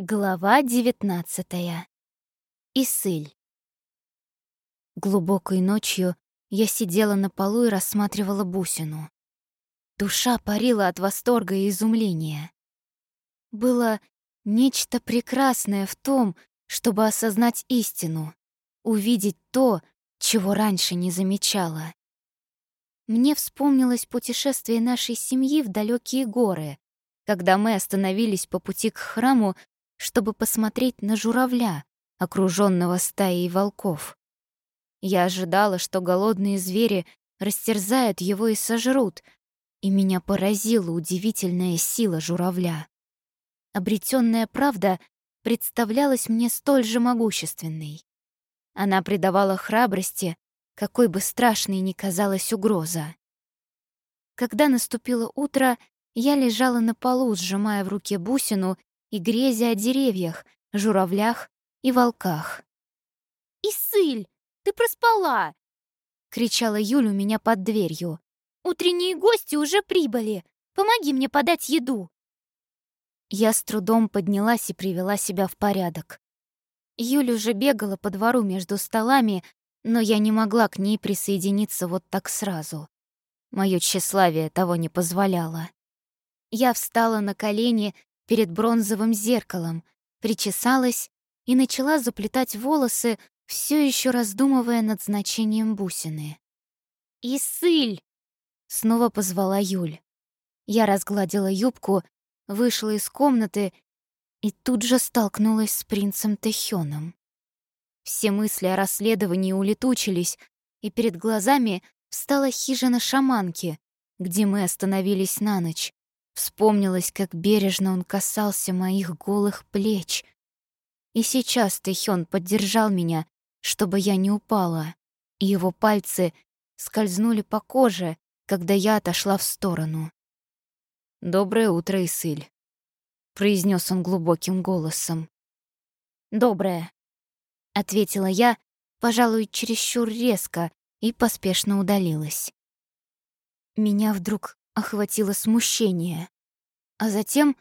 Глава девятнадцатая. Исыль. Глубокой ночью я сидела на полу и рассматривала бусину. Душа парила от восторга и изумления. Было нечто прекрасное в том, чтобы осознать истину, увидеть то, чего раньше не замечала. Мне вспомнилось путешествие нашей семьи в далекие горы, когда мы остановились по пути к храму, чтобы посмотреть на журавля, окруженного стаей волков. Я ожидала, что голодные звери растерзают его и сожрут, и меня поразила удивительная сила журавля. Обретенная правда представлялась мне столь же могущественной. Она придавала храбрости, какой бы страшной ни казалась угроза. Когда наступило утро, я лежала на полу, сжимая в руке бусину и грезя о деревьях, журавлях и волках. «Исыль, ты проспала!» — кричала Юля у меня под дверью. «Утренние гости уже прибыли. Помоги мне подать еду!» Я с трудом поднялась и привела себя в порядок. Юля уже бегала по двору между столами, но я не могла к ней присоединиться вот так сразу. Моё тщеславие того не позволяло. Я встала на колени перед бронзовым зеркалом, причесалась и начала заплетать волосы, все еще раздумывая над значением бусины. «Исыль!» — снова позвала Юль. Я разгладила юбку, вышла из комнаты и тут же столкнулась с принцем Тэхёном. Все мысли о расследовании улетучились, и перед глазами встала хижина шаманки, где мы остановились на ночь. Вспомнилось, как бережно он касался моих голых плеч. И сейчас Тэхён поддержал меня, чтобы я не упала, и его пальцы скользнули по коже, когда я отошла в сторону. «Доброе утро, Исыль», — произнес он глубоким голосом. «Доброе», — ответила я, пожалуй, чересчур резко, и поспешно удалилась. Меня вдруг охватило смущение. А затем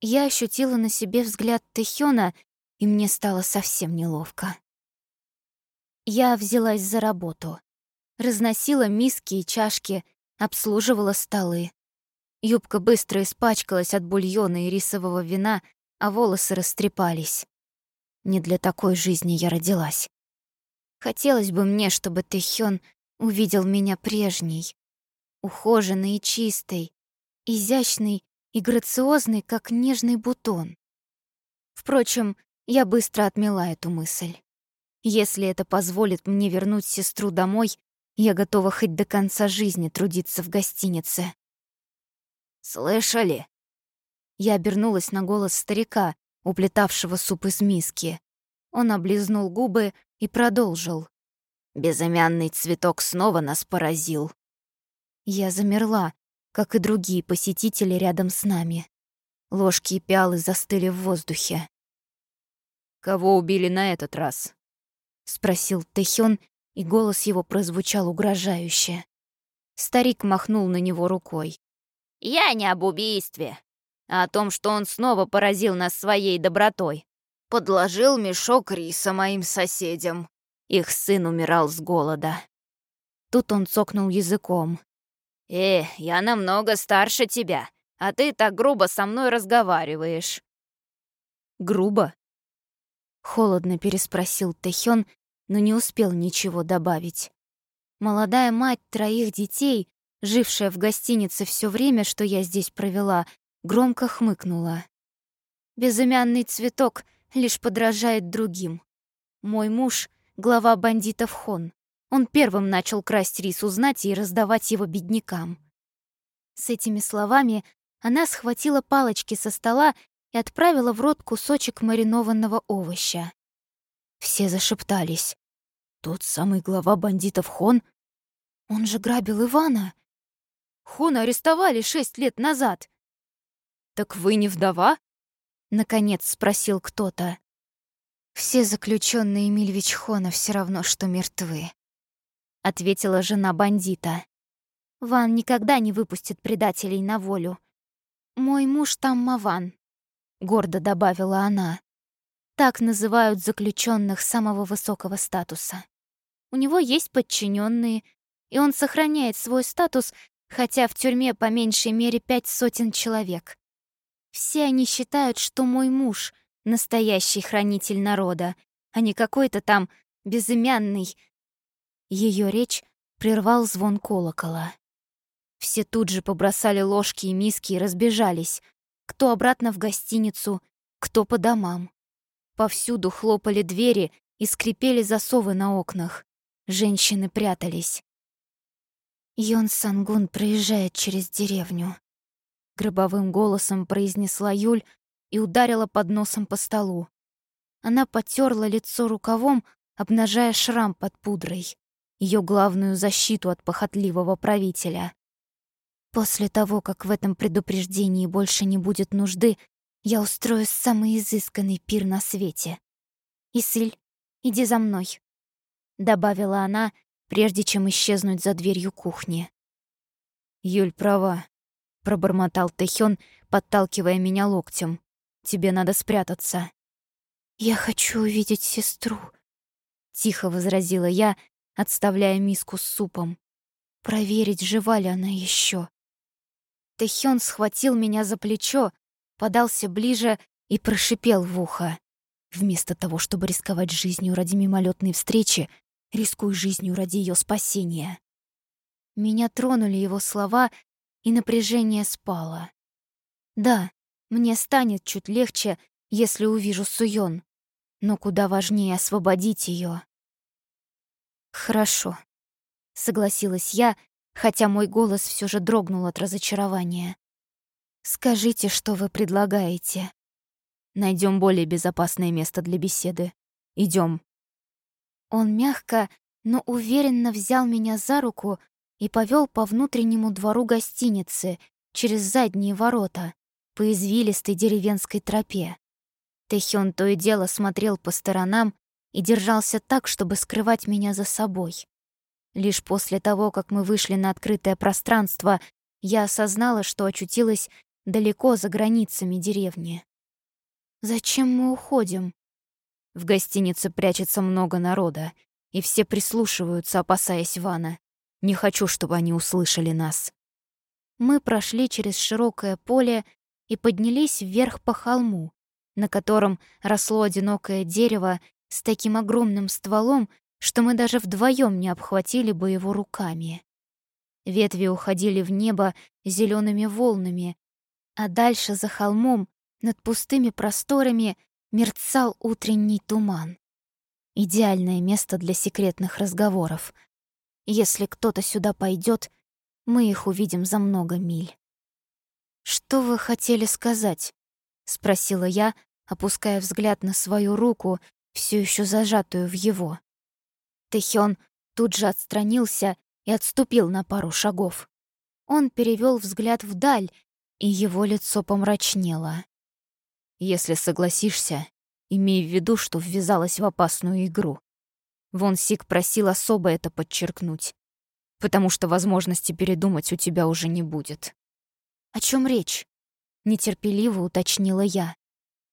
я ощутила на себе взгляд Тэхёна, и мне стало совсем неловко. Я взялась за работу. Разносила миски и чашки, обслуживала столы. Юбка быстро испачкалась от бульона и рисового вина, а волосы растрепались. Не для такой жизни я родилась. Хотелось бы мне, чтобы Тэхён увидел меня прежней, ухоженной и чистой, изящной и грациозной, как нежный бутон. Впрочем, я быстро отмела эту мысль. Если это позволит мне вернуть сестру домой, я готова хоть до конца жизни трудиться в гостинице. «Слышали?» Я обернулась на голос старика, уплетавшего суп из миски. Он облизнул губы и продолжил. «Безымянный цветок снова нас поразил. Я замерла, как и другие посетители рядом с нами. Ложки и пиалы застыли в воздухе. «Кого убили на этот раз?» — спросил Тэхён, и голос его прозвучал угрожающе. Старик махнул на него рукой. «Я не об убийстве, а о том, что он снова поразил нас своей добротой. Подложил мешок риса моим соседям. Их сын умирал с голода». Тут он цокнул языком. «Э, я намного старше тебя, а ты так грубо со мной разговариваешь». «Грубо?» Холодно переспросил Тэхён, но не успел ничего добавить. Молодая мать троих детей, жившая в гостинице все время, что я здесь провела, громко хмыкнула. Безымянный цветок лишь подражает другим. Мой муж — глава бандитов Хон. Он первым начал красть рис узнать и раздавать его беднякам. С этими словами она схватила палочки со стола и отправила в рот кусочек маринованного овоща. Все зашептались. «Тот самый глава бандитов Хон? Он же грабил Ивана. Хона арестовали шесть лет назад». «Так вы не вдова?» — наконец спросил кто-то. «Все заключенные Мильвич Хона все равно, что мертвы», — ответила жена бандита. «Ван никогда не выпустит предателей на волю. Мой муж там Маван. гордо добавила она. Так называют заключенных самого высокого статуса. У него есть подчиненные, и он сохраняет свой статус, хотя в тюрьме по меньшей мере пять сотен человек. Все они считают, что мой муж — настоящий хранитель народа, а не какой-то там безымянный. Ее речь прервал звон колокола. Все тут же побросали ложки и миски и разбежались. Кто обратно в гостиницу, кто по домам. Повсюду хлопали двери и скрипели засовы на окнах. Женщины прятались. Йон Сангун проезжает через деревню. Гробовым голосом произнесла Юль и ударила под носом по столу. Она потерла лицо рукавом, обнажая шрам под пудрой, ее главную защиту от похотливого правителя. После того, как в этом предупреждении больше не будет нужды, я устрою самый изысканный пир на свете. Исыль, иди за мной добавила она, прежде чем исчезнуть за дверью кухни. Юль права, пробормотал Тэхён, подталкивая меня локтем. Тебе надо спрятаться. Я хочу увидеть сестру, тихо возразила я, отставляя миску с супом. Проверить, жива ли она еще. Тэхён схватил меня за плечо, подался ближе и прошипел в ухо. Вместо того, чтобы рисковать жизнью ради мимолетной встречи, рискуй жизнью ради ее спасения. Меня тронули его слова, и напряжение спало. Да, мне станет чуть легче, если увижу Суён, но куда важнее освободить ее. Хорошо, согласилась я, хотя мой голос все же дрогнул от разочарования. Скажите, что вы предлагаете. Найдем более безопасное место для беседы. Идем. Он мягко, но уверенно взял меня за руку и повел по внутреннему двору гостиницы через задние ворота по извилистой деревенской тропе. Тэхён то и дело смотрел по сторонам и держался так, чтобы скрывать меня за собой. Лишь после того, как мы вышли на открытое пространство, я осознала, что очутилась далеко за границами деревни. «Зачем мы уходим?» В гостинице прячется много народа, и все прислушиваются, опасаясь Вана. Не хочу, чтобы они услышали нас. Мы прошли через широкое поле и поднялись вверх по холму, на котором росло одинокое дерево с таким огромным стволом, что мы даже вдвоем не обхватили бы его руками. Ветви уходили в небо зелеными волнами, а дальше за холмом, над пустыми просторами, мерцал утренний туман. Идеальное место для секретных разговоров. Если кто-то сюда пойдет, мы их увидим за много миль. «Что вы хотели сказать?» — спросила я, опуская взгляд на свою руку, все еще зажатую в его. Тэхён тут же отстранился и отступил на пару шагов. Он перевел взгляд вдаль, и его лицо помрачнело. Если согласишься, имей в виду, что ввязалась в опасную игру. Вон Сик просил особо это подчеркнуть, потому что возможности передумать у тебя уже не будет. «О чем речь?» — нетерпеливо уточнила я.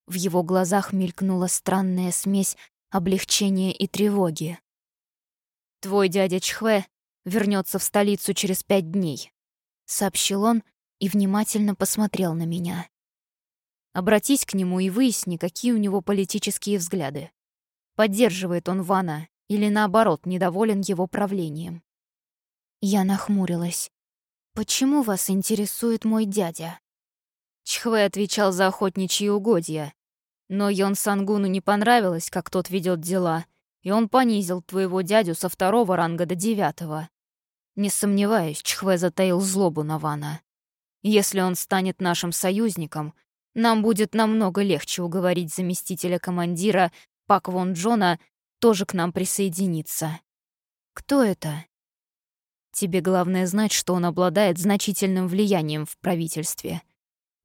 В его глазах мелькнула странная смесь облегчения и тревоги. «Твой дядя Чхве вернется в столицу через пять дней», — сообщил он и внимательно посмотрел на меня. Обратись к нему и выясни, какие у него политические взгляды. Поддерживает он Вана или, наоборот, недоволен его правлением. Я нахмурилась. «Почему вас интересует мой дядя?» Чхве отвечал за охотничьи угодья. Но Йон Сангуну не понравилось, как тот ведет дела, и он понизил твоего дядю со второго ранга до девятого. Не сомневаюсь, Чхве затаил злобу на Вана. Если он станет нашим союзником, нам будет намного легче уговорить заместителя командира Пак Вон Джона тоже к нам присоединиться. Кто это? Тебе главное знать, что он обладает значительным влиянием в правительстве.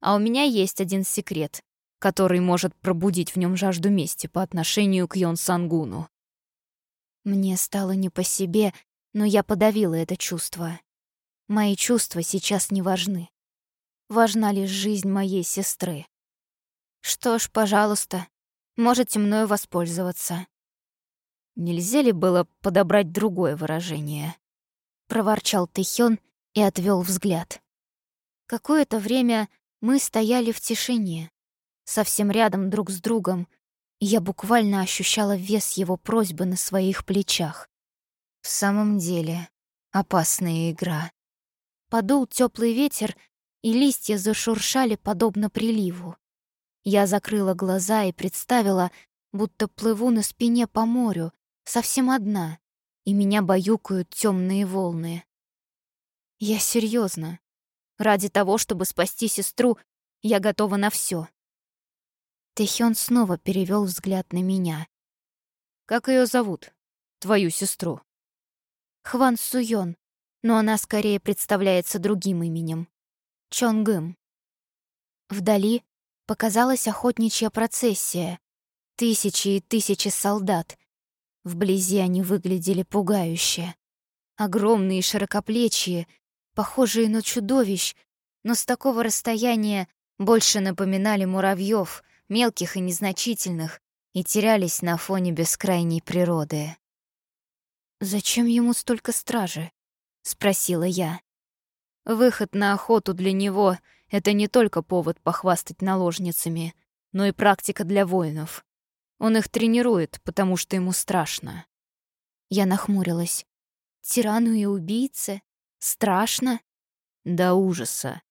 А у меня есть один секрет, который может пробудить в нем жажду мести по отношению к Йон Сангуну. Мне стало не по себе, но я подавила это чувство. Мои чувства сейчас не важны важна лишь жизнь моей сестры. Что ж, пожалуйста, можете мною воспользоваться. Нельзя ли было подобрать другое выражение? Проворчал Тэхён и отвел взгляд. Какое-то время мы стояли в тишине, совсем рядом друг с другом, и я буквально ощущала вес его просьбы на своих плечах. В самом деле, опасная игра. Подул теплый ветер, и листья зашуршали подобно приливу. Я закрыла глаза и представила, будто плыву на спине по морю, совсем одна, и меня баюкают темные волны. Я серьезно. Ради того, чтобы спасти сестру, я готова на все. Тэхён снова перевел взгляд на меня. «Как ее зовут? Твою сестру?» «Хван Суён, но она скорее представляется другим именем. Чонгым». Вдали показалась охотничья процессия. Тысячи и тысячи солдат. Вблизи они выглядели пугающе. Огромные широкоплечие, похожие на чудовищ, но с такого расстояния больше напоминали муравьев, мелких и незначительных, и терялись на фоне бескрайней природы. «Зачем ему столько стражи?» — спросила я. Выход на охоту для него — это не только повод похвастать наложницами, но и практика для воинов. Он их тренирует, потому что ему страшно. Я нахмурилась. Тирану и убийце? Страшно? До ужаса.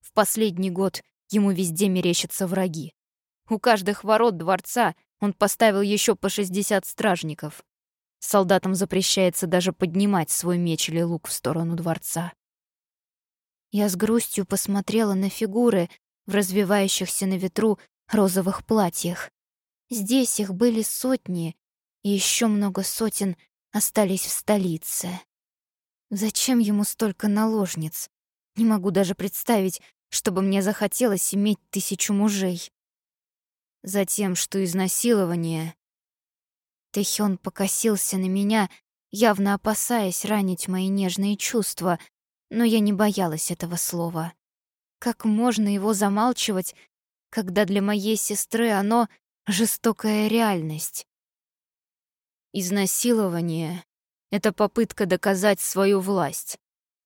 В последний год ему везде мерещатся враги. У каждых ворот дворца он поставил еще по 60 стражников. Солдатам запрещается даже поднимать свой меч или лук в сторону дворца. Я с грустью посмотрела на фигуры в развивающихся на ветру розовых платьях. Здесь их были сотни, и еще много сотен остались в столице. Зачем ему столько наложниц? Не могу даже представить, чтобы мне захотелось иметь тысячу мужей. Затем, что изнасилование... Тэхён покосился на меня, явно опасаясь ранить мои нежные чувства, но я не боялась этого слова. Как можно его замалчивать, когда для моей сестры оно — жестокая реальность? Изнасилование — это попытка доказать свою власть,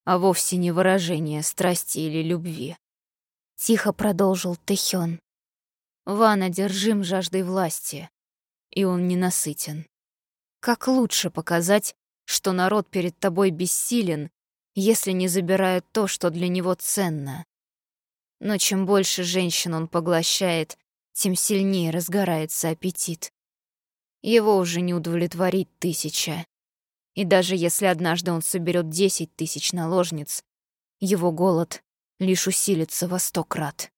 а вовсе не выражение страсти или любви. Тихо продолжил Тэхён. Ван одержим жаждой власти, и он ненасытен. Как лучше показать, что народ перед тобой бессилен, если не забирает то, что для него ценно. Но чем больше женщин он поглощает, тем сильнее разгорается аппетит. Его уже не удовлетворит тысяча. И даже если однажды он соберет десять тысяч наложниц, его голод лишь усилится во сто крат.